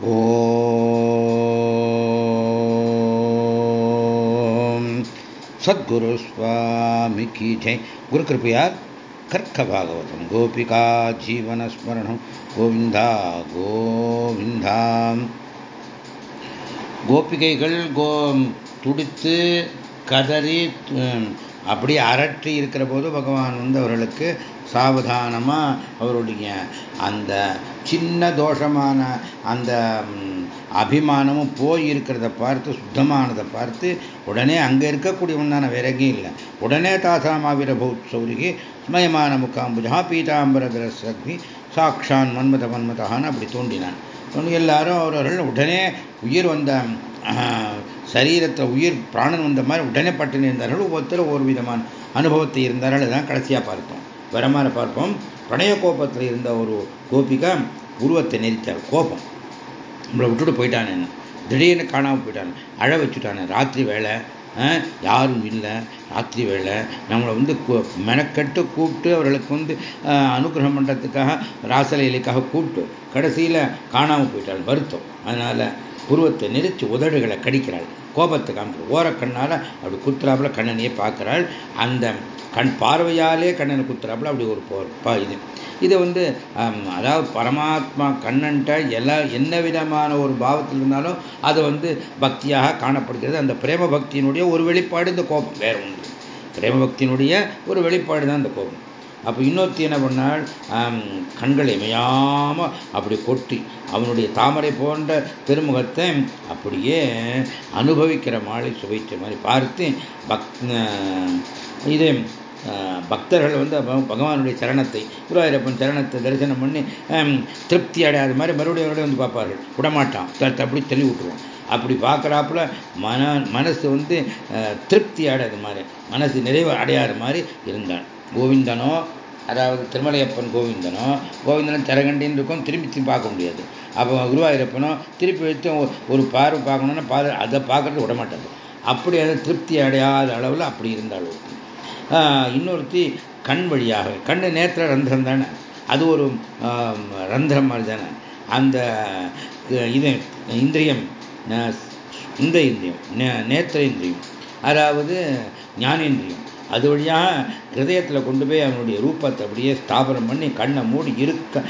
ஓம். சத்குரு சுவாமிக்கு ஜெய். குரு கிருப்பையார் கர்க்க பாகவதம் கோபிகா ஜீவனஸ்மரணம். கோவிந்தா கோவிந்தாம் கோபிகைகள் கோ துடித்து கதறி அப்படி அரற்றி இருக்கிற போது பகவான் வந்து அவர்களுக்கு சாவதானமாக அவருடைய அந்த சின்ன தோஷமான அந்த அபிமானமும் போய் இருக்கிறத பார்த்து சுத்தமானதை பார்த்து உடனே அங்கே இருக்கக்கூடியவன் வேற எங்கேயும் இல்லை. உடனே தாசாமாவிரபூத் சௌரிகி ஸ்மயமான முக்காம்புஜா பீதாம்பரதர சாக்ஷான் மன்மத மன்மதான்னு அப்படி தோண்டினான் எல்லாரும் அவர்கள் உடனே உயிர் வந்த சரீரத்தை உயிர் பிராணன் வந்த மாதிரி உடனே பட்டு இருந்தார்கள். ஒவ்வொருத்தரும் ஒரு விதமான அனுபவத்தை இருந்தார்கள். அதுதான் கடைசியாக பார்த்தோம். வரமான பார்ப்போம். பிரணய கோபத்தில் இருந்த ஒரு கோபிகா உருவத்தை நெரித்தார் கோபம். நம்மளை விட்டுட்டு போயிட்டானே திடீர்னு காணாமல் போயிட்டான். அழ வச்சுட்டானே. ராத்திரி வேலை யாரும் இல்லை. ராத்திரி வேலை. நம்மளை வந்து மெனக்கட்டு கூப்பிட்டு அவர்களுக்கு வந்து அனுகிரகம் பண்ணுறதுக்காக ராசலையிலுக்காக கூப்பிட்டு கடைசியில் காணாமல் போயிட்டாள். வருத்தம். அதனால் புருவத்தை நெரிச்சு உதடுகளை கடிக்கிறாள். கோபத்தை காமிச்சு ஓரக்கண்ணால் அப்படி குத்துறாப்புல கண்ணனையே பார்க்குறாள். அந்த கண் பார்வையாலே கண்ணனை குத்துறாப்புல அப்படி ஒரு போ இது. இதை வந்து அதாவது பரமாத்மா கண்ணன்ட்ட எல்லா என்ன விதமான ஒரு பாவத்தில் இருந்தாலும் அது வந்து பக்தியாக காணப்படுகிறது. அந்த பிரேம பக்தியினுடைய ஒரு வெளிப்பாடு இந்த கோபம். வேறு ஒன்று பிரேம பக்தியினுடைய ஒரு வெளிப்பாடு தான் இந்த கோபம். அப்போ இன்னொருத்தி என்ன பண்ணால் கண்களை இமையாமல் அப்படி கொட்டி அவனுடைய தாமரை போன்ற திருமுகத்தை அப்படியே அனுபவிக்கிற மாலை சுவைச்ச மாதிரி பார்த்து பக் இது பக்தர்கள் வந்து பகவானுடைய சரணத்தை குருவாயூரப்பன் சரணத்தை தரிசனம் பண்ணி திருப்தி அடையாத மாதிரி மறுபடியும் மறுபடியும் வந்து பார்ப்பார்கள். விடமாட்டான். அப்படி தள்ளி விட்டுருவோம் அப்படி பார்க்குறாப்புல மன மனசு வந்து திருப்தி அடையாத மாதிரி மனசு நிறைவு அடையாத மாதிரி இருந்தான். கோவிந்தனோ அதாவது திருமலையப்பன் கோவிந்தனோ கோவிந்தனும் தரகண்டின்னு இருக்கும் திரும்பி திரும்பி பார்க்க முடியாது. அப்போ குருவாயூரப்பனோ திருப்பி வைத்து ஒரு பார்வை பார்க்கணுன்னா பாத அதை பார்க்கறது விட மாட்டாங்க அப்படி அதை திருப்தி அடையாத அளவில் அப்படி இருந்தாலும் இன்னொருத்தி கண் வழியாக கண் நேத்திர ரந்திரம் தானே? அது ஒரு ரந்திரம் மாதிரி தானே? அந்த இது இந்திரியம் இந்த இந்திரியம் நேத்திர இந்திரியம். அதாவது ஞானேந்திரியம். அது வழியாக ஹிரதயத்தில் கொண்டு போய் அவனுடைய ரூபத்தை அப்படியே ஸ்தாபனம் பண்ணி கண்ணை மூடி இருக்க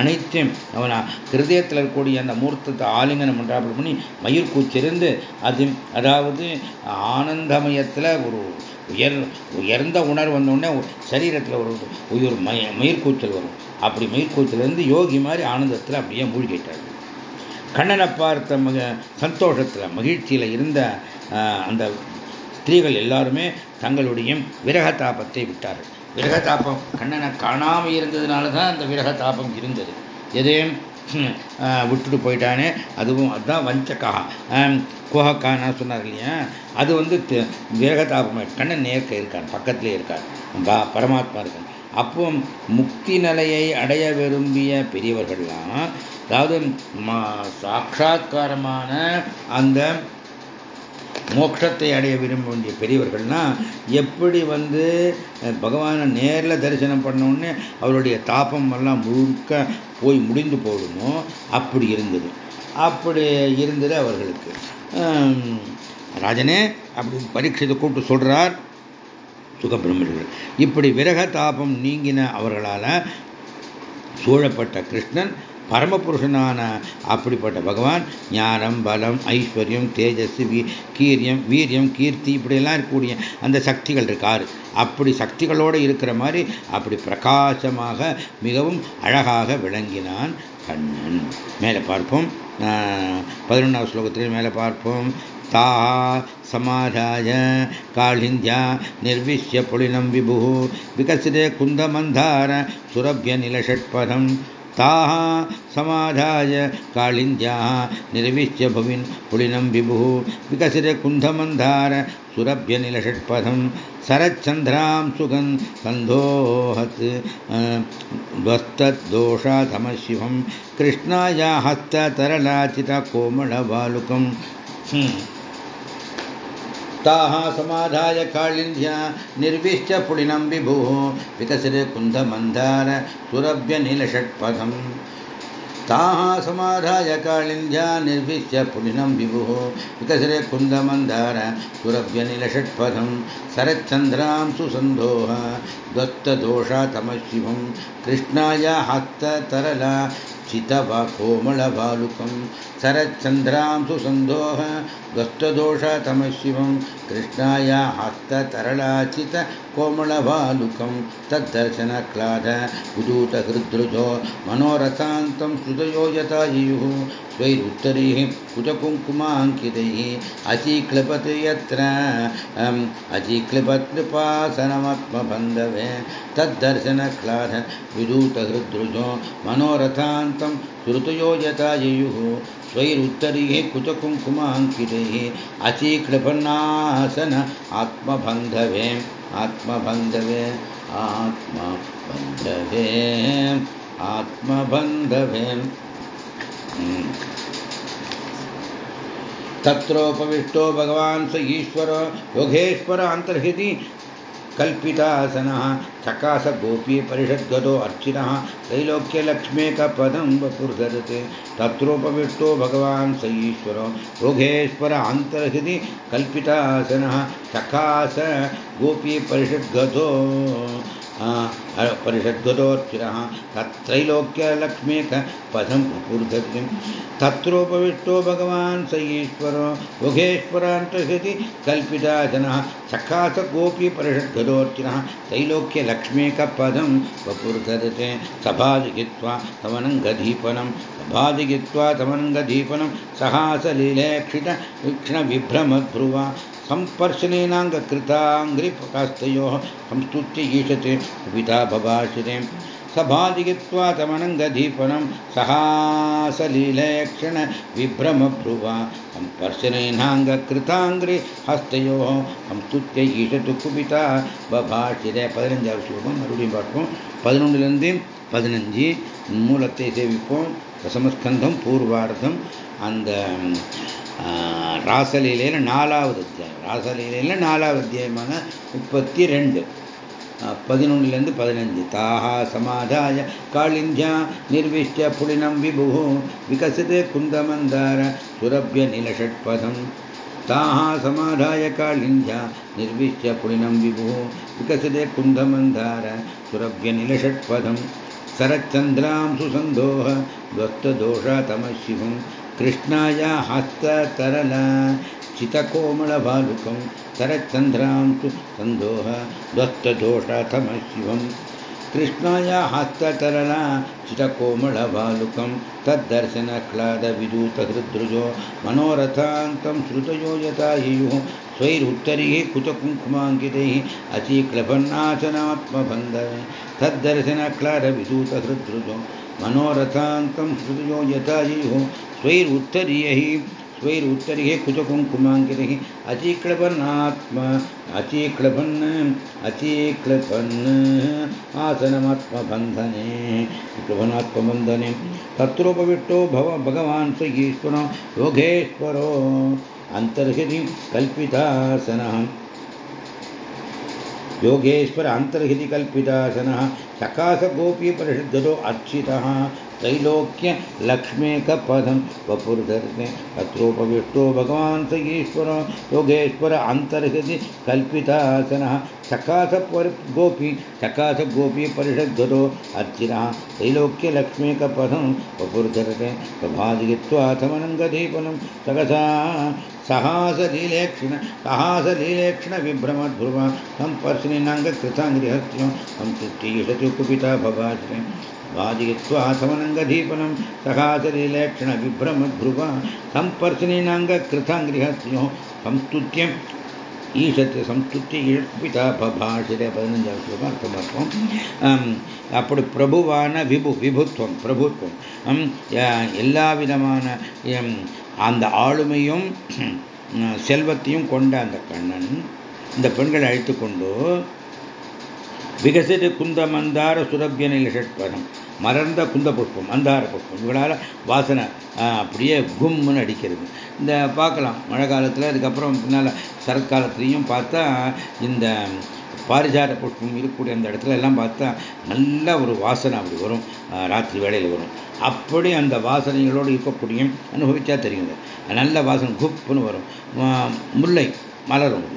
அனைத்தையும் அவன் ஹிரதயத்தில் இருக்கக்கூடிய அந்த மூர்த்தத்தை ஆலிங்கனம் பண்ணுறாப்புல பண்ணி மயிர்கூச்சிருந்து அது அதாவது ஆனந்தமயத்தில் ஒரு உயர் உயர்ந்த உணர்வு வந்தோடனே சரீரத்தில் ஒரு உயிர் மய மயிர்கூச்சல் வரும். அப்படி மயிர்கூச்சலேருந்து யோகி மாதிரி ஆனந்தத்தில் அப்படியே மூழ்கிட்டார். கண்ணனை பார்த்த மக சந்தோஷத்தில் மகிழ்ச்சியில் இருந்த அந்த ஸ்திரீகள் எல்லாருமே தங்களுடைய விரகதாபத்தை விட்டார்கள். விரகதாபம் கண்ணனை காணாமல் இருந்ததுனால தான் அந்த விரகதாபம் இருந்தது. எதையும் விட்டுட்டு போயிட்டானே. அதுவும் அதுதான் வஞ்சக்கா. குஹக்கான சொன்னார் இல்லையா? அது வந்து விரகதாபம் கண்ணன் நேர்க்க இருக்கான் பக்கத்திலே இருக்கான். பா பரமாத்மா இருக்கான். அப்போ முக்தி நிலையை அடைய விரும்பிய பெரியவர்கள்லாம் அதாவது சாட்சா்காரமான அந்த மோட்சத்தை அடைய விரும்ப வேண்டிய பெரியவர்கள்னா எப்படி வந்து பகவானை நேரில் தரிசனம் பண்ணோடனே அவருடைய தாபம் எல்லாம் முழுக்க போய் முடிந்து போடுமோ அப்படி இருந்தது. அப்படி இருந்தது அவர்களுக்கு. ராஜனே அப்படி பரீட்சத்தை கூப்பிட்டு சொல்றார் சுகபிரமர்கள் இப்படி விரக தாபம் நீங்கின அவர்களால் சூழப்பட்ட கிருஷ்ணன் பரமபுருஷனான அப்படிப்பட்ட பகவான் ஞானம் பலம் ஐஸ்வர்யம் தேஜஸ் கீரியம் வீரியம் கீர்த்தி இப்படியெல்லாம் இருக்கக்கூடிய அந்த சக்திகள் இருக்கார் அப்படி சக்திகளோடு இருக்கிற மாதிரி அப்படி பிரகாசமாக மிகவும் அழகாக விளங்கினான் கண்ணன் மேலே பார்ப்போம் பதினொன்றாவது ஸ்லோகத்தில் மேலே பார்ப்போம் ताः समाधाय काळिन्द्या निर्विश्य पुलिनं विभुः विकसिते कुन्दमन्धार सुरभ्यनिलषट्पदम् ताः समाधाय काळिन्द्याः निर्विश्य भुविन् पुलिनं विभुः विकसिते कुन्धमन्धार सुरभ्यनिलषट्पथं शरच्चन्द्रां सुगन् सन्धोहत् ध्वस्तद्दोषाधमशिवं कृष्णाया हस्ततरलाचितकोमलबालुकम् ताः समाधाय काळिन्ध्या निर्विश्य पुलिनं विभुः विकसिते कुन्धमन्दार सुरभ्यनीलषट्पथम् ताः समाधाय कालिन्द्या निर्विश्य पुलिनं विभुः विकसरे कुन्दमन्दार सुरभ्यनिलषट्पथं शरच्चन्द्रां सुसन्धोः द्वत्तदोषा तमशिवं कृष्णाय हस्ततरला चितवा कोमलबालुकं करचन्द्रां सुसन्धोः कृष्णाया कृष्णाया हस्ततरलाचितकोमलभालुकं तद्दर्शनक्लाद उदूतहृद्रुतो मनोरथान्तं श्रुतयो यतायुः स्वैरुत्तरैः कुतकुङ्कुमाङ्कितैः अचीक्लपत् यत्र अचीक्लपत्कृपासनमत्मबन्धवे तद्दर्शनक्लाद विदूतहृद्रुजो मनोरथान्तं श्रुतयो यथा ययुः स्वैरुत्तरैः कुचकुङ्कुमाङ्कितैः अचीक्लपन्नासन आत्मबन्धवे आत्मबन्धवे आत्मबन्धवे आत्मबन्धवे। तत्रोपविष्टो भगवान् स ईश्वर, योगेश्वर कल्पितासनः चकासगोपी परिषद्गतो अर्चिनः त्रैलोक्यलक्ष्मेकपदं वपुर्धरते तत्रोपविष्टो भगवान् स ईश्वरो योगेश्वर अन्तर्हृदि कल्पितासनः चकास गोपी परिषद्गतो परिषद्वदोर्चिरः तत्रैलोक्यलक्ष्मी पदं कुर्धतिं तत्रोपविष्टो भगवान् स ईश्वरो मुखेश्वरान्तहृति कल्पिता जनः, सखास गोपी परिषद्वदोर्चिरः त्रैलोक्यलक्ष्मीकपदं वीक्षणविभ्रमद्भ्रुवा सम्पर्शनेनाङ्गकृताङ्घ्रिप्रकास्तयोः संस्तुत्य ईशते पिता भवाशिरे सभादिगित्वा तमनङ्गदीपनं सहासलीलक्षण विभ्रमभ्रुवा सम्पर्शनेनाङ्गकृताङ्घ्रि हस्तयोः संस्तुत्य ஈஷத்து குபிதா பபாஷிரே பதினஞ்சாவது ஸ்லோகம் மறுபடியும் பார்ப்போம் பதினொன்றுலேருந்து பதினஞ்சு மூலத்தை சேவிப்போம் தசமஸ்கந்தம் பூர்வார்த்தம் அந்த ராசலீலையில் நாலாவது அத்தியாயம் ராசலீலையில் நாலாவது அத்தியாயமான முப்பத்தி ரெண்டு பதினொன்னுலேருந்து பதினஞ்சு தாஹா சமாதாய காளிந்தியா நிர்விஷ்ட புலினம் விபு விகசித குந்தமந்தார சுரபிய நிலஷட்பதம். தாஹா சமாதாய காளிந்தியா நிர்விஷ்ட புலினம் விபு விகசித குந்தமந்தார சுரபிய நிலஷட்பதம். சரச்சந்திராம் சுசந்தோக துவஸ்தோஷா தமசிவம். கிருஷ்ணாயா ஹஸ்தரல स्थितकोमलभालुकं तरच्चन्द्रां तु सन्दोह ध्वस्तदोषाथमः शिवम् कृष्णाया हस्ततरला चितकोमलभालुकं तद्दर्शनह्लादविदूतहृद्रुजो मनोरथान्तं श्रुतयो यथा ययुः स्वैरुत्तरीः कुतकुङ्कुमाङ्कितैः अचीक्लभन्नाशनात्मबन्धवे तद्दर्शनह्लादविदूतहृद्रुजो मनोरथान्तं श्रुतयो यथा ययुः स्वैरुत्तरीयैः स्वैरुत्तरिः कुचकुङ्कुमाङ्कितैः अचीक्लभन्नात्म अचीक्लभन् अचीक्लभन् आसनमात्मबन्धने क्लभनात्मबन्धने तत्रोपविष्टो भव भगवान् स ईश्वरो योगेश्वरो अन्तर्हृदि कल्पितासनः। योगेश्वर अन्तर्हृदि कल्पितासनः सकाशगोपी परिषद्गतो अर्चितः। त्रैलोक्य लक्ष्मी कपदम वपुर्धरणे अत्रोपविष्टो भगवान् स ईश्वर योगेश्वर अन्तर्हृदि कल्पितासनः सकाश पर गोपी सकाश गोपी परिषद्गतो अर्चिनः त्रैलोक्यलक्ष्मी कपदं वपुर्धरणे प्रभादित्वा समनङ्गदीपनं सकसा सहासलीलेक्षण सहासलीलेक्षणविभ्रमद्भ्रुव संपर्शनिनाङ्गकृताङ्गृहस्थ्यं संसृष्टियुषति कुपिता भवाश्रयं भवाश्रे वादित्वाथमनङ्गदीपनं सहासलीलेक्षण विभ्रमद्भ्रुव सम्पर्शनीनाङ्गकृताङ्गृहस्यो संस्तुत्यं ஈஷத்து சம்ஸ்துத்தி இழப்பிதா பபாஷிர பதினஞ்சாவது ஸ்லோகம் அர்த்தம் பார்ப்போம் அப்படி பிரபுவான விபு விபுத்துவம் பிரபுத்துவம் எல்லா விதமான அந்த ஆளுமையும் செல்வத்தையும் கொண்ட அந்த கண்ணன் இந்த பெண்களை அழைத்து கொண்டு விகசித குந்த மந்தார சுரபிய நிலஷட்பதம் மலர்ந்த குந்த புஷ்பம் அந்தார புஷ்பம் இவங்களால் வாசனை அப்படியே கும்னு அடிக்கிறது. இந்த பார்க்கலாம். மழை காலத்தில் அதுக்கப்புறம் பின்னால் சரத்காலத்துலேயும் பார்த்தா இந்த பாரிஜாத புஷ்பம் இருக்கக்கூடிய அந்த இடத்துல எல்லாம் பார்த்தா நல்ல ஒரு வாசனை அப்படி வரும். ராத்திரி வேளையில் வரும். அப்படி அந்த வாசனைகளோடு இருக்கக்கூடிய அனுபவிச்சா தெரியுங்க. நல்ல வாசனை குப்புன்னு வரும். முல்லை மலரும்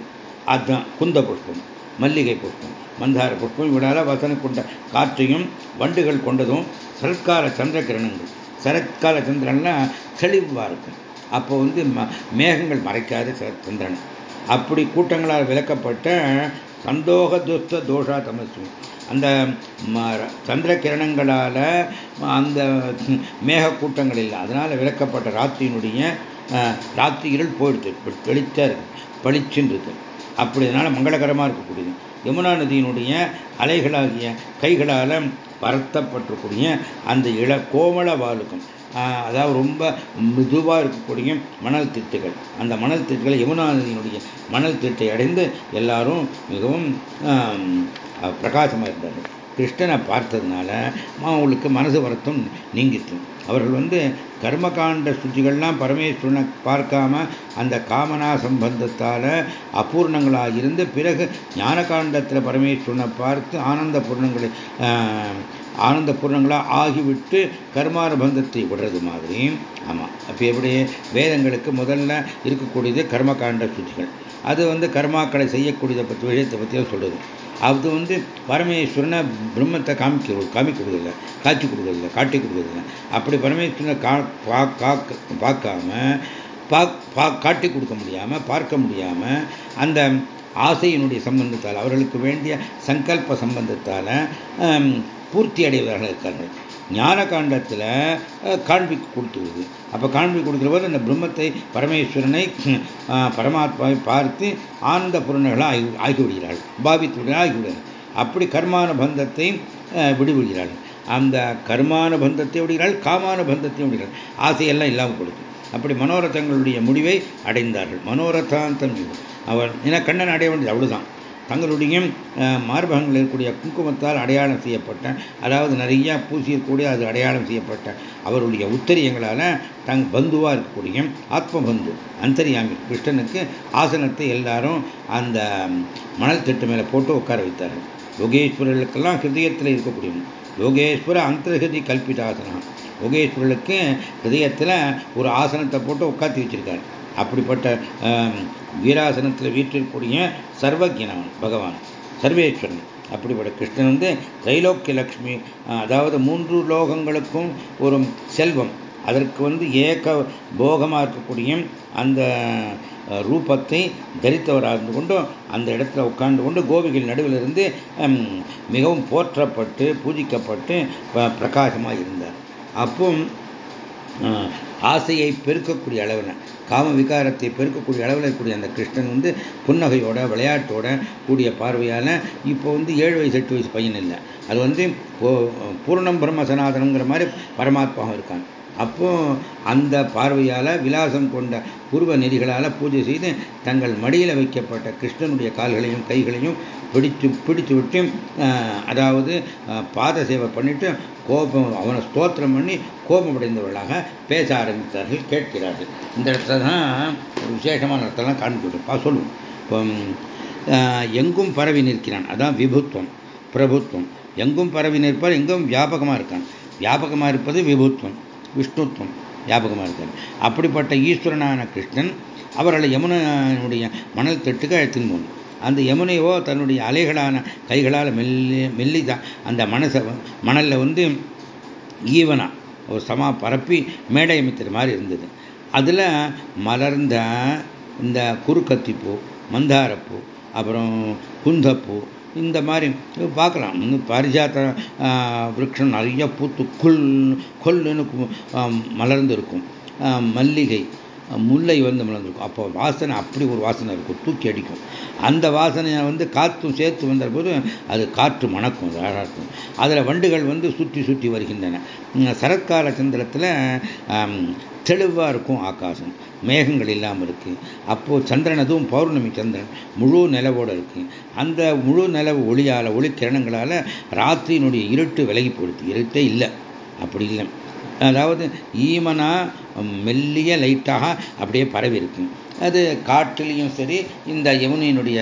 அதுதான் குந்த புஷ்பம் மல்லிகை புஷ்பம் மந்தார புஷ்பம் விடால வசனம் கொண்ட காற்றையும் வண்டுகள் கொண்டதும் சரத்கால சந்திர கிரணங்கள் சரத்கால சந்திரன்லாம் தெளிவாக இருக்கும். அப்போ வந்து மேகங்கள் மறைக்காது சந்திரன். அப்படி கூட்டங்களால் விளக்கப்பட்ட சந்தோக துஸ்த தோஷா தமசு அந்த சந்திர கிரணங்களால் அந்த மேக கூட்டங்கள் இல்லை. அதனால் விளக்கப்பட்ட ராத்திரியினுடைய ராத்திரிகள் போயிடுது. தெளித்தார் இருக்கு. அப்படினால அப்படி மங்களகரமாக இருக்கக்கூடியது. யமுனா நதியினுடைய அலைகளாகிய கைகளால் பரத்தப்பட்டிருக்கூடிய அந்த இள கோமள வாலுக்கும் அதாவது ரொம்ப மிதுவாக இருக்கக்கூடிய மணல் திட்டுகள். அந்த மணல் திட்டுகளை யமுனா நதியினுடைய மணல் திட்டை அடைந்து எல்லாரும் மிகவும் பிரகாசமாக இருந்தார்கள் கிருஷ்ணனை பார்த்ததுனால அவங்களுக்கு மனசு வருத்தம் நீங்கிட்டு அவர்கள் வந்து கர்மகாண்ட சுத்திகள்லாம் பரமேஸ்வரனை பார்க்காம அந்த காமனா சம்பந்தத்தால் அபூர்ணங்களாக இருந்து பிறகு ஞானகாண்டத்தில் பரமேஸ்வரனை பார்த்து ஆனந்த பூர்ணங்களை ஆனந்த பூர்ணங்களாக ஆகிவிட்டு கர்மானுபந்தத்தை விடுறது மாதிரி. ஆமாம் அப்போ எப்படி? வேதங்களுக்கு முதல்ல இருக்கக்கூடியது கர்மகாண்ட சுத்திகள் அது வந்து கர்மாக்களை செய்யக்கூடியதை பற்றி விஷயத்தை பற்றியும் சொல்லுது அது வந்து பரமேஸ்வரனை பிரம்மத்தை காமிக்க காமிக்க கொடுக்கல காட்சி கொடுக்கறதில்ல காட்டி கொடுக்கறதில்ல. அப்படி பரமேஸ்வரனை கா பார்க்காம பா காட்டி கொடுக்க முடியாமல் பார்க்க முடியாமல் அந்த ஆசையினுடைய சம்பந்தத்தால் அவர்களுக்கு வேண்டிய சங்கல்ப சம்பந்தத்தால் பூர்த்தி அடைவதாக இருக்கார்கள். ஞான காண்டத்தில் காண்பிக்கு கொடுத்துருது அப்போ காண்பி கொடுக்குற போது அந்த பிரம்மத்தை பரமேஸ்வரனை பரமாத்மாவை பார்த்து ஆனந்த புறநர்களாக ஆகி பாவித்து பாவித்துடன் ஆகிவிடுகிறார்கள் அப்படி கர்மான பந்தத்தை விடுவிடுகிறார்கள் அந்த கர்மான பந்தத்தை விடுகிறாள் காமான பந்தத்தை விடுகிறார்கள் ஆசையெல்லாம் இல்லாமல் கொடுக்கும் அப்படி மனோரதங்களுடைய முடிவை அடைந்தார்கள். மனோரதாந்தம் அவர் ஏன்னா கண்ணன் அடைய வேண்டியது அவ்வளோதான் தங்களுடைய மார்பகங்கள் இருக்கக்கூடிய குங்குமத்தால் அடையாளம் செய்யப்பட்ட அதாவது நிறையா பூசியக்கூடிய அது அடையாளம் செய்யப்பட்ட அவருடைய உத்தரியங்களால் தங் பந்துவாக இருக்கக்கூடிய ஆத்மபந்து அந்தரியாமி கிருஷ்ணனுக்கு ஆசனத்தை எல்லாரும் அந்த மணல் திட்டு மேலே போட்டு உட்கார வைத்தார்கள். யோகேஸ்வரர்களுக்கெல்லாம் ஹிருதயத்தில் இருக்கக்கூடிய யோகேஸ்வர அந்தர்ஹதி கல்பிதாசனம் யோகேஸ்வரர்களுக்கு ஹிருதயத்தில் ஒரு ஆசனத்தை போட்டு உட்காந்து வச்சிருக்காரு. அப்படிப்பட்ட வீராசனத்தில் வீற்றிருக்கூடிய சர்வஜனவன் பகவான் சர்வேஸ்வரன். அப்படிப்பட்ட கிருஷ்ணன் வந்து திரைலோக்கிய லக்ஷ்மி அதாவது மூன்று லோகங்களுக்கும் ஒரு செல்வம். அதற்கு வந்து ஏக போகமாக இருக்கக்கூடிய அந்த ரூபத்தை தரித்தவராக இருந்து கொண்டும் அந்த இடத்துல உட்கார்ந்து கொண்டு கோபிகள் நடுவில் இருந்து மிகவும் போற்றப்பட்டு பூஜிக்கப்பட்டு பிரகாசமாக இருந்தார். அப்போ ஆசையை பெருக்கக்கூடிய அளவில் காம விகாரத்தை பெருக்கக்கூடிய அளவில் இருக்கக்கூடிய அந்த கிருஷ்ணன் வந்து புன்னகையோட விளையாட்டோட கூடிய பார்வையால் இப்போ வந்து ஏழு வயசு எட்டு வயசு பையன் இல்லை. அது வந்து பூர்ணம் பிரம்ம சனாதனங்கிற மாதிரி பரமாத்மாவும் இருக்கான். அப்போ அந்த பார்வையால் விலாசம் கொண்ட பூர்வ நெறிகளால் பூஜை செய்து தங்கள் மடியில் வைக்கப்பட்ட கிருஷ்ணனுடைய கால்களையும் கைகளையும் பிடித்து பிடித்து விட்டு அதாவது பாத சேவை பண்ணிட்டு கோபம் அவனை ஸ்தோத்திரம் பண்ணி கோபமடைந்தவர்களாக பேச ஆரம்பித்தார்கள் கேட்கிறார்கள். இந்த இடத்துல தான் ஒரு விசேஷமான இடத்தெல்லாம் காண்பிப்பா சொல்லுவோம் இப்போ எங்கும் பரவி நிற்கிறான். அதான் விபுத்துவம் பிரபுத்துவம். எங்கும் பரவி நிற்பார் எங்கும் வியாபகமாக இருக்கான். வியாபகமாக இருப்பது விபுத்துவம் விஷ்ணுத்துவம் ஞாபகமாக இருக்கார் அப்படிப்பட்ட ஈஸ்வரனான கிருஷ்ணன் அவர்களை யமுனனுடைய மணல் தட்டுக்கு அழைத்துன்னு போகணும் அந்த யமுனையோ தன்னுடைய அலைகளான கைகளால் மெல்லி மெல்லிதான் அந்த மனசை மணலில் வந்து ஈவனா ஒரு சமா பரப்பி மேடை அமைக்கிற மாதிரி இருந்தது. அதில் மலர்ந்த இந்த குறுக்கத்திப்பூ மந்தாரப்பூ அப்புறம் குந்தப்பூ இந்த மாதிரி பார்க்கலாம். இன்னும் பாரிஜாத்த விரக்ஷம் நிறைய பூத்து கொல் கொல்லுன்னு மலர்ந்து இருக்கும் மல்லிகை. முல்லை வந்து மலர்ந்துருக்கும் அப்போ வாசனை அப்படி ஒரு வாசனை இருக்கும். தூக்கி அடிக்கும். அந்த வாசனையை வந்து காற்றும் சேர்த்து வந்த போது அது காற்று மணக்கும் அழகாக இருக்கும் அதில் வண்டுகள் வந்து சுற்றி சுற்றி வருகின்றன. சரத்கால சந்திரத்தில் தெளிவாக இருக்கும் ஆகாசம். மேகங்கள் இல்லாமல் இருக்குது அப்போது சந்திரன் அதுவும் பௌர்ணமி சந்திரன் முழு நிலவோடு இருக்குது அந்த முழு நிலவு ஒளியால் ஒளி கிரணங்களால் ராத்திரியினுடைய இருட்டு விலகி போடுது இருட்டே இல்லை. அப்படி இல்லை. அதாவது ஈமனாக மெல்லிய லைட்டாக அப்படியே பரவி இருக்கும். அது காற்றுலேயும் சரி இந்த யமுனையினுடைய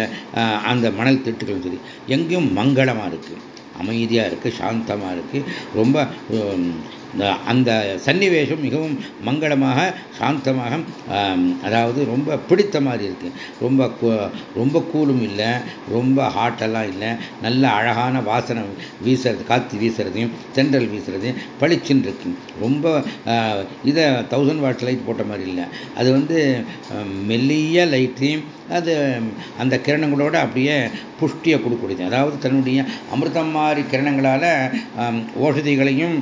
அந்த மணல் திட்டுகளும் சரி எங்கேயும் மங்களமாக இருக்குது அமைதியாக இருக்குது சாந்தமாக இருக்குது ரொம்ப அந்த சன்னிவேஷம் மிகவும் மங்களமாக சாந்தமாக அதாவது ரொம்ப பிடித்த மாதிரி இருக்குது ரொம்ப ரொம்ப கூலும் இல்லை ரொம்ப ஹாட்டெல்லாம் இல்லை நல்ல அழகான வாசனை வீசுறது காற்று வீசுறதையும் தென்றல் வீசுறதையும் பளிச்சுன்னு இருக்கு. ரொம்ப இதை தௌசண்ட் வாட்ஸ் லைட் போட்ட மாதிரி இல்லை. அது வந்து மெல்லிய லைட்டையும் அது அந்த கிரணங்களோட அப்படியே புஷ்டியை கொடுக்கூடியது அதாவது தன்னுடைய அமிர்தம் மாதிரி கிரணங்களால் ஓஷதிகளையும்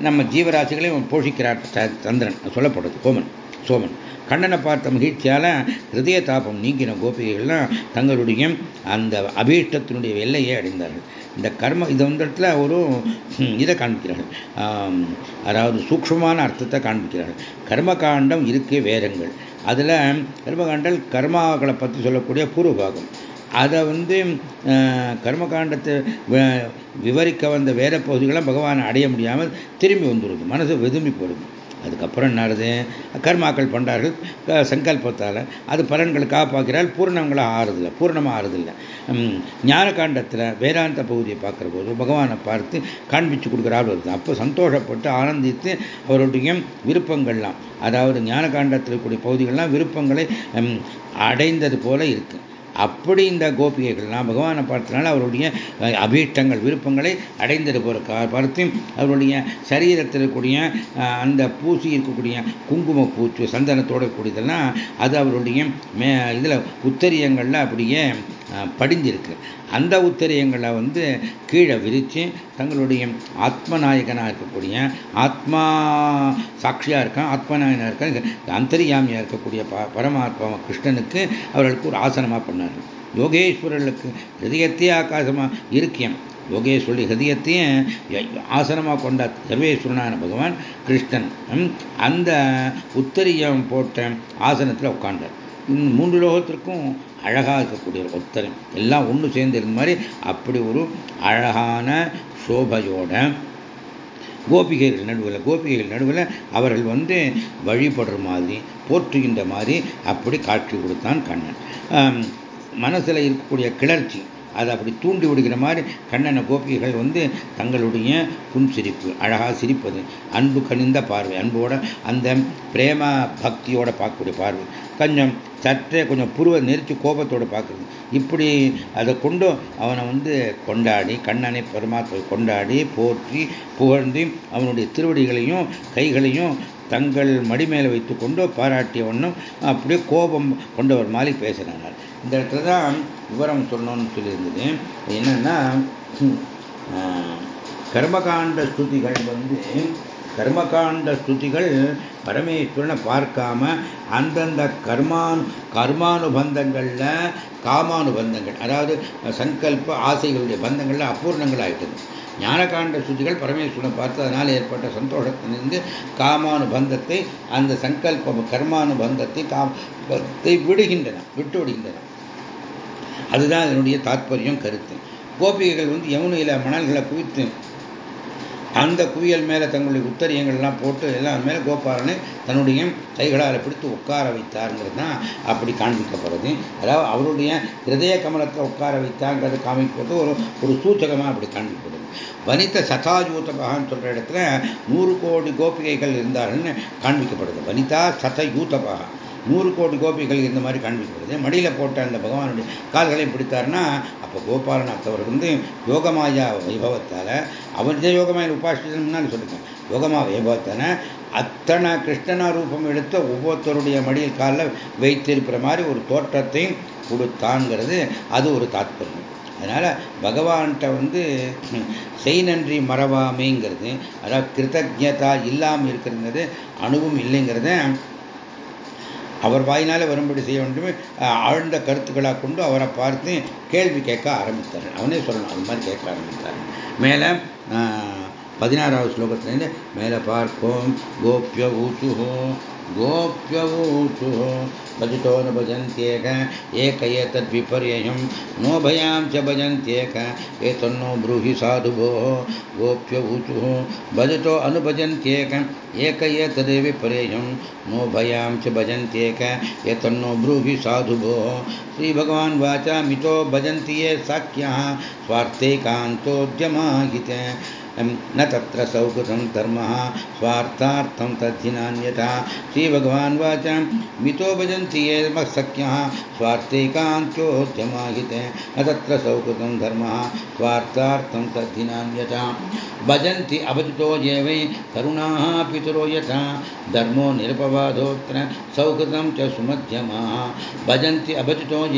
நம்ம ஜீவராசிகளையும் போஷிக்கிறார் சந்திரன். சொல்லப்படுது. கோமன் சோமன். கண்ணனை பார்த்த மகிழ்ச்சியால் ஹிருதய தாபம் நீங்கின கோபிகைகள்லாம் தங்களுடைய அந்த அபீஷ்டத்தினுடைய எல்லையை அடைந்தார்கள். இந்த கர்ம இது வந்து இடத்துல ஒரு இதை காண்பிக்கிறார்கள். அதாவது சூக்ஷமான அர்த்தத்தை காண்பிக்கிறார்கள். கர்மகாண்டம் இருக்கே வேதங்கள். அதில் கர்மகாண்டல் கர்மாக்களை பற்றி சொல்லக்கூடிய பூர்வபாகம் அதை வந்து கர்மகாண்டத்தை விவரிக்க வந்த வேத பகுதிகளை பகவானை அடைய முடியாமல் திரும்பி வந்துடுது மனசு வெதும்பி போடுது அதுக்கப்புறம் என்னது கர்மாக்கள் பண்ணுறார்கள் சங்கல்பத்தால். அது பலன்களுக்காக பார்க்கிறாள் பூர்ணங்களாக ஆறுதில்லை. பூர்ணமாக ஆறுதில்லை. ஞான காண்டத்தில் வேதாந்த பகுதியை பார்க்குற போது பகவானை பார்த்து காண்பிச்சு கொடுக்குறாள் வருது. அப்போ சந்தோஷப்பட்டு ஆனந்தித்து அவருடைய விருப்பங்கள்லாம் அதாவது ஞான காண்டத்தில் கூடிய பகுதிகள்லாம் விருப்பங்களை அடைந்தது போல இருக்குது அப்படி இந்த கோபிகைகள்லாம் பகவானை பார்த்தனால அவருடைய அபீஷ்டங்கள் விருப்பங்களை அடைந்தது போற பார்த்து அவருடைய சரீரத்தில் இருக்கக்கூடிய அந்த பூசி இருக்கக்கூடிய குங்கும பூச்சு சந்தனத்தோட கூடியதெல்லாம் அது அவருடைய மே இதில் உத்தரியங்களில் அப்படியே படிஞ்சிருக்கு. அந்த உத்தரியங்களை வந்து கீழே விரித்து தங்களுடைய ஆத்மநாயகனாக இருக்கக்கூடிய ஆத்மா சாட்சியாக இருக்கான் ஆத்மநாயகனாக இருக்கான் அந்தரியாமியாக இருக்கக்கூடிய ப பரமாத்மா கிருஷ்ணனுக்கு அவர்களுக்கு ஒரு ஆசனமாக பண்ணார். யோகேஸ்வரர்களுக்கு ஹிருதயத்தையே ஆகாசமாக இருக்கியம். யோகேஸ்வரி ஹிருதயத்தையும் ஆசனமாக கொண்ட சர்வேஸ்வரனான பகவான் கிருஷ்ணன். அந்த உத்தரியம் போட்ட ஆசனத்தில் உட்காண்டார் மூன்று லோகத்திற்கும் அழகாக இருக்கக்கூடிய ஒரு ஒத்தரம் எல்லாம் ஒன்று சேர்ந்து இருந்த மாதிரி அப்படி ஒரு அழகான சோபையோட கோபிகைகள் நடுவில் கோபிகைகள் நடுவில் அவர்கள் வந்து வழிபடுற மாதிரி போற்றுகின்ற மாதிரி அப்படி காட்சி கொடுத்தான் கண்ணன். மனசில் இருக்கக்கூடிய கிளர்ச்சி அதை அப்படி தூண்டி விடுகிற மாதிரி கண்ணன கோபிகைகள் வந்து தங்களுடைய புன்சிரிப்பு அழகாக சிரிப்பது அன்பு கனிந்த பார்வை அன்போட அந்த பிரேம பக்தியோட பார்க்கக்கூடிய பார்வை. கொஞ்சம் சற்றே கொஞ்சம் புருவ நெரிச்சு கோபத்தோடு பார்க்குறது. இப்படி அதை கொண்டு அவனை வந்து கொண்டாடி கண்ணனை பரமாத்மா கொண்டாடி போற்றி புகழ்ந்து அவனுடைய திருவடிகளையும் கைகளையும் தங்கள் மடி மேலே வைத்துக்கொண்டு பாராட்டிய ஒன்றும் அப்படியே கோபம் கொண்டவர் மாதிரி பேசுகிறாங்க இந்த இடத்துல தான் விவரம் சொல்லணும்னு சொல்லியிருந்தது. என்னன்னா கர்மகாண்ட ஸ்துதிகள் வந்து கர்மகாண்ட ஸ்துதிகள் பரமேஸ்வரனை பார்க்காம அந்தந்த கர்மானு கர்மானுபந்தங்களில் காமானுபந்தங்கள் அதாவது சங்கல்ப ஆசைகளுடைய பந்தங்களில் அபூர்ணங்கள் ஆகிட்டது ஞானகாண்ட ஸ்துதிகள் பரமேஸ்வரனை பார்த்து அதனால் ஏற்பட்ட சந்தோஷத்திலிருந்து காமானுபந்தத்தை அந்த சங்கல்ப கர்மானுபந்தத்தை காமத்தை விடுகின்றன விட்டு விடுகின்றன. அதுதான் அதனுடைய தாற்பயம் கருத்து. கோபிகைகள் வந்து யமுனையில் மணல்களை குவித்து அந்த குவியல் மேலே தங்களுடைய உத்தரியங்கள்லாம் போட்டு எல்லாம் மேலே கோபாலனை தன்னுடைய கைகளால் பிடித்து உட்கார வைத்தாருங்கிறது தான் அப்படி காண்பிக்கப்படுறது அதாவது அவருடைய ஹிரதய கமலத்தை உட்கார வைத்தாங்கிறது காமிப்பது ஒரு ஒரு சூச்சகமாக அப்படி காண்பிக்கப்படுது. வனித சதாயூதபகான்னு சொல்கிற இடத்துல நூறு கோடி கோபிகைகள் இருந்தார்கள்னு காண்பிக்கப்படுது. வனிதா சதயூதபகா. நூறு கோடி கோபிகள் இந்த மாதிரி காண்பிக்கப்படுது மடியில் போட்ட அந்த பகவானுடைய கால்களையும் பிடித்தார்னா அப்போ கோபாலநாத் அவர் வந்து யோகமாயா வைபவத்தால் அவர் யோகமாய உபாசித்தன் சொல்லியிருக்கேன் யோகமா வைபவத்தான அத்தனை கிருஷ்ணனா ரூபம் எடுத்த ஒவ்வொருத்தருடைய மடியில் காலில் வைத்திருக்கிற மாதிரி ஒரு தோற்றத்தையும் கொடுத்தாங்கிறது அது ஒரு தாத்பரியம். அதனால் பகவான்கிட்ட வந்து செய் நன்றி மறவாமைங்கிறது அதாவது கிருத்தஜதா இல்லாமல் இருக்கிறது அணுவும் இல்லைங்கிறத அவர் வாயினால வரும்படி செய்ய வேண்டும் ஆழ்ந்த கருத்துக்களாக கொண்டு அவரை பார்த்து கேள்வி கேட்க ஆரம்பித்தார் அவனே சொல்லணும் அது மாதிரி கேட்க ஆரம்பித்தார் மேலே பதினாறாவது ஸ்லோகத்திலேருந்து மேலே பார்ப்போம். கோப்பிய ஊசுகோ गोप्यवूचुः। भजतो न भजन्त्येक, एक एतद्विपर्ययं। नो भयां च भजन्त्येक, एतन्नो ब्रूहि साधु भोः गोप्य ऊचुः भजतो अनुभजन्त्येक, एक एतद्विपर्ययं। नो भयां च भजन्त्येक, एतन्नो ब्रूहि साधु भोः श्रीभगवान् वाचा मितो भजन्ति ये साख्यः, स्वार्थे कान्तोद्यमाहिते न तत्र सौकृतं धर्मः, स्वार्थार्थं तद्धिनान्यथा। श्रीभगवान् वाच मितो भजन्ति ये सख्यः, स्वार्थैकान्त्योद्यमाहिते। न तत्र सौकृतं धर्मः, स्वार्थार्थं तद्धिनान्यथा। भजन्ति अभजितो ये वै करुणाः पितरो यथा। धर्मो निरपवादोत्र सौकृतं च सुमध्यमाः। भजन्ति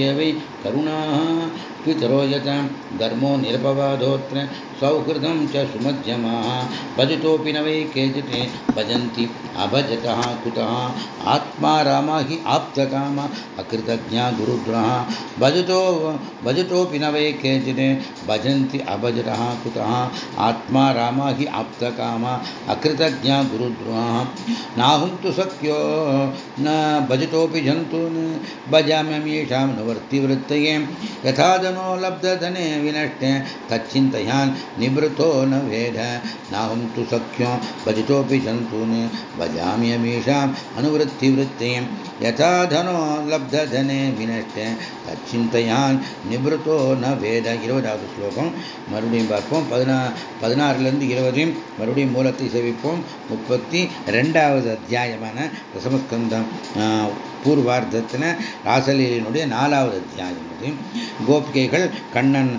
ये वै करुणाः यथा धर्मो निरपवादोत्र सौहृदं च सुमध्यमाः। भजतोऽपि न वै केचित् भजन्ति, अभजतः, कुतः? आत्मा रामा हि आप्तकाम, अकृतज्ञा गुरुद्रः भजतो, भजतोऽपि न वै केचित् भजन्ति, अभजतः, कुतः? आत्मा रामा हि आप्तकाम, अकृतज्ञा गुरुद्रोः नाहं तु सख्यो, न भजतोऽपि जन्तून्, भजाम्यमीषां निवर्तिवृत्तये यथा धनो लब्धधने विनष्टे तच्चिन्तयान् निवृतो न वेद नाहं तु सख्यो भजितोऽपि जन्तून् भजाम्यमीषाम् अनुवृत्तिवृत्तिं यथा धनो लब्धधने विनष्टे தச்சிந்தையான் நிபுருத்தோ ந வேத இருபதாவது ஸ்லோகம் மறுபடியும் பார்ப்போம் பதினா பதினாறுலேருந்து இருபதையும் மறுபடியும் மூலத்தை சேவிப்போம் முப்பத்தி ரெண்டாவது அத்தியாயமான தசமஸ்கந்தம் பூர்வார்த்தத்தில் ராசலீலினுடைய நாலாவது அத்தியாயம் கோபிகைகள் கண்ணன்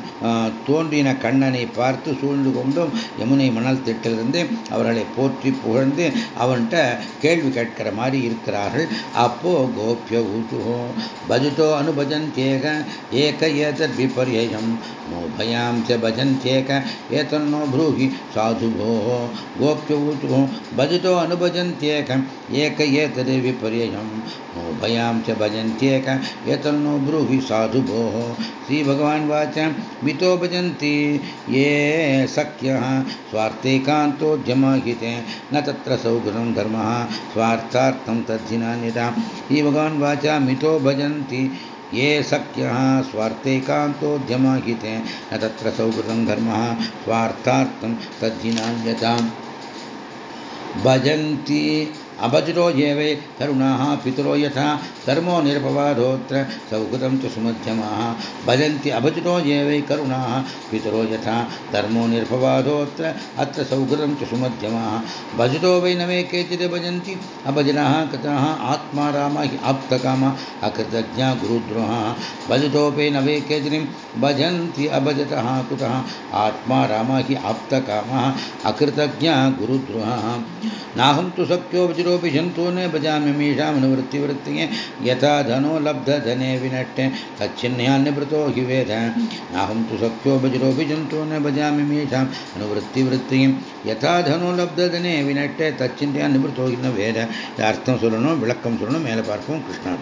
தோன்றின கண்ணனை பார்த்து சூழ்ந்து கொண்டும் யமுனை மணல் திட்டிலிருந்து அவர்களை போற்றி புகழ்ந்து அவன்கிட்ட கேள்வி கேட்கிற மாதிரி இருக்கிறார்கள். அப்போ கோபிய ஊட்டுகோ பஜுதோ அனுபஜந்தேக ஏக ஏதர் விபரியம் नोभयां च भजन्त्येक, एतन्नो ब्रूहि साधुभोः गोप्यऊचुः भजतो अनुभजन्त्येक, एक एतद् विपर्ययं नोभयां च भजन्त्येक, एतन्नो ब्रूहि साधुभोः। श्रीभगवान् वाच, मितो भजन्ति, ये सख्यः स्वार्थैकान्तोद्यमहिते न तत्र सौगुणं धर्मः, स्वार्थार्थं तद्धिनान्यता श्रीभगवान् वाच, मितो भजन्ति ये सख्यः स्वार्थैकान्तोद्यमहिते न तत्र सौकृतं धर्मः स्वार्थार्थं तद्धिनान्यताम् भजन्ति अभजरो ये वै करुणाः पितरो यथा धर्मो निरपवादोऽत्र सौहृदं च सुमध्यमाः। भजन्ति अभजरो ये वै करुणाः पितरो यथा धर्मो निरपवादोऽत्र अत्र सौहृदं च सुमध्यमाः। भजतो वै न मे केचित् भजन्ति अभजनः कृतः आत्मा राम हि आप्तकाम अकृतज्ञा गुरुद्रोहः। भजतोपि न वै केचित् भजन्ति अभजतः कुतः आत्मा राम हि आप्तकामः अकृतज्ञा गुरुद्रोहः। नाहं तु सख्यो वज्रोपि जन्तून् भजामि मीषामनुवृत्तिवृत्तिगे यथा धनो लब्धधने विनष्टे तच्चिह्नान्यवृतो हि वेद नाहं तु सख्यो वज्रोपि जन्तून् भजामि मीषाम् अनुवृत्तिवृत्तिं यथा धनो लब्धधने வினட்டே தச்சிந்தையா நிபுத்தோ இன்ன வேத அர்த்தம் சொல்லணும் விளக்கம் சொல்லணும் மேலே பார்ப்போம் கிருஷ்ணா